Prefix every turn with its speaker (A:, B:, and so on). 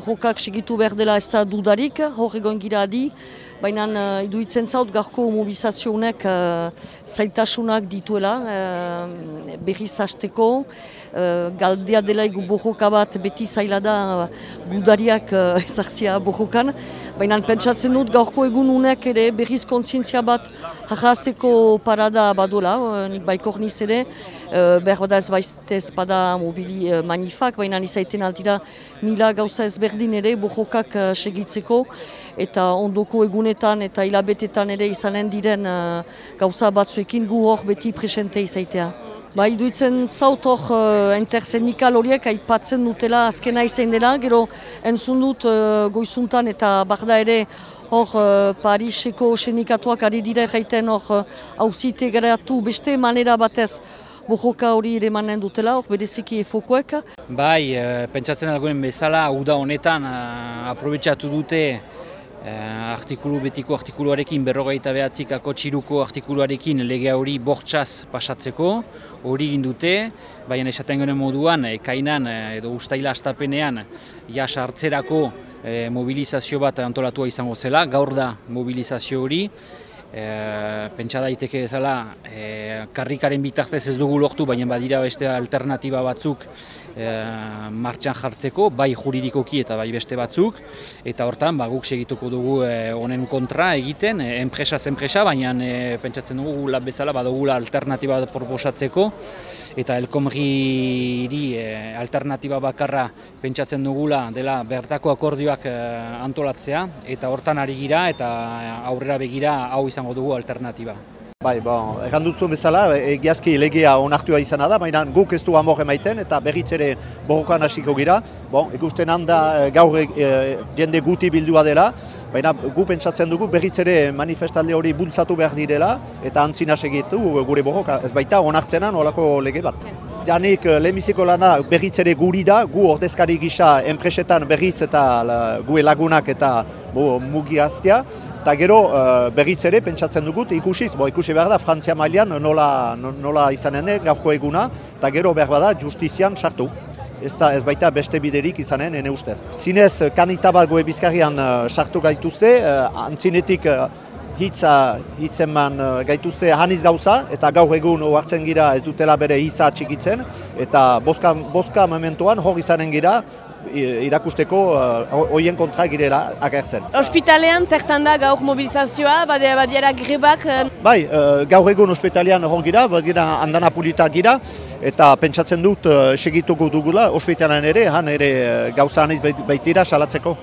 A: Jokak segitu behar dela ez da dudarik, hor egon gira adi, baina uh, iduitzen zaut garko mobilizazionek uh, zaitasunak dituela uh, berriz hasteko, uh, galdea dela egu bojoka bat beti zaila da uh, gudariak uh, ezartzia bojokan, baina pentsatzen dut gaurko egun unek ere berriz kontzientzia bat jahazteko parada badola, uh, nik baikor niz ere, uh, behar bada ez baiztez bada mobili uh, manifak, baina izaiten altira mila gauza ezberdin ere bojokak segitzeko, eta ondoko egunetan eta hilabetetan ere izanen diren gauza batzuekin gu hor beti presente izaitea. Ba, iduitzen zaut hor uh, intersenikal horiek aipatzen dutela azkena izan dela, gero entzun dut uh, goizuntan eta barda ere hor uh, Pariseko senikatuak ari dire jaiten hor hauzite uh, geratu beste manera batez bojoka hori ere manen dutela, hor bereziki efokoek.
B: Bai, uh, pentsatzen alguen bezala, uda honetan uh, aprobetsatu dute artikulu betiko artikuluarekin berrogeita behatzikako txiruko artikuluarekin legea hori bortxaz pasatzeko, hori dute, baina esaten genen moduan, ekainan edo ustaila astapenean jas hartzerako mobilizazio bat antolatua izango zela, gaur da mobilizazio hori, E, pentsa daiteke bezala e, karrikaren bitartez ez dugu lortu, baina badira beste alternatiba batzuk e, martxan jartzeko, bai juridikoki eta bai beste batzuk, eta hortan ba, guk segituko dugu honen kontra egiten, e, enpresa zenpresa, baina e, pentsatzen dugu lab bezala badugula alternatiba proposatzeko, eta elkomriri e, alternatiba bakarra pentsatzen dugula dela bertako akordioak e, antolatzea, eta hortan ari gira eta aurrera begira hau izan izango dugu alternatiba.
C: Bai, bon, egan duzu bezala, egiazki legea onartua izana da, baina guk ez du amor emaiten eta berriz ere borrokan hasiko gira. Bon, ikusten handa gaur e, jende guti bildua dela, baina gu pentsatzen dugu berriz ere manifestalde hori bultzatu behar direla eta antzina segitu gure borroka, ez baita onartzenan olako lege bat. Janik lehenbiziko lana berriz ere guri da, gu ordezkari gisa enpresetan berriz eta gu lagunak eta mugi hastia, Eta gero uh, berriz ere pentsatzen dugut ikusiz, bo ikusi behar da Frantzia mailean nola, nola izanen den gaurko eguna, eta gero behar bada justizian sartu. Ez, da, ez baita beste biderik izanen, ene uste. Zinez, kanitabat goe bizkarrian uh, sartu gaituzte, antzinetik hitza hitzeman uh, gaituzte haniz gauza, eta gaur egun oartzen gira ez dutela bere hitza txikitzen, eta boska, boska momentuan hor izanen gira, irakusteko hoien uh, kontra girela agertzen.
D: Hospitalean zertan da gaur mobilizazioa, badea badiera grebak?
C: Bai, uh, gaur egun hospitalean hon gira, badira andana pulita gira, eta pentsatzen dut uh, segituko dugula, hospitalean ere, han ere uh, gauza aniz baitira salatzeko.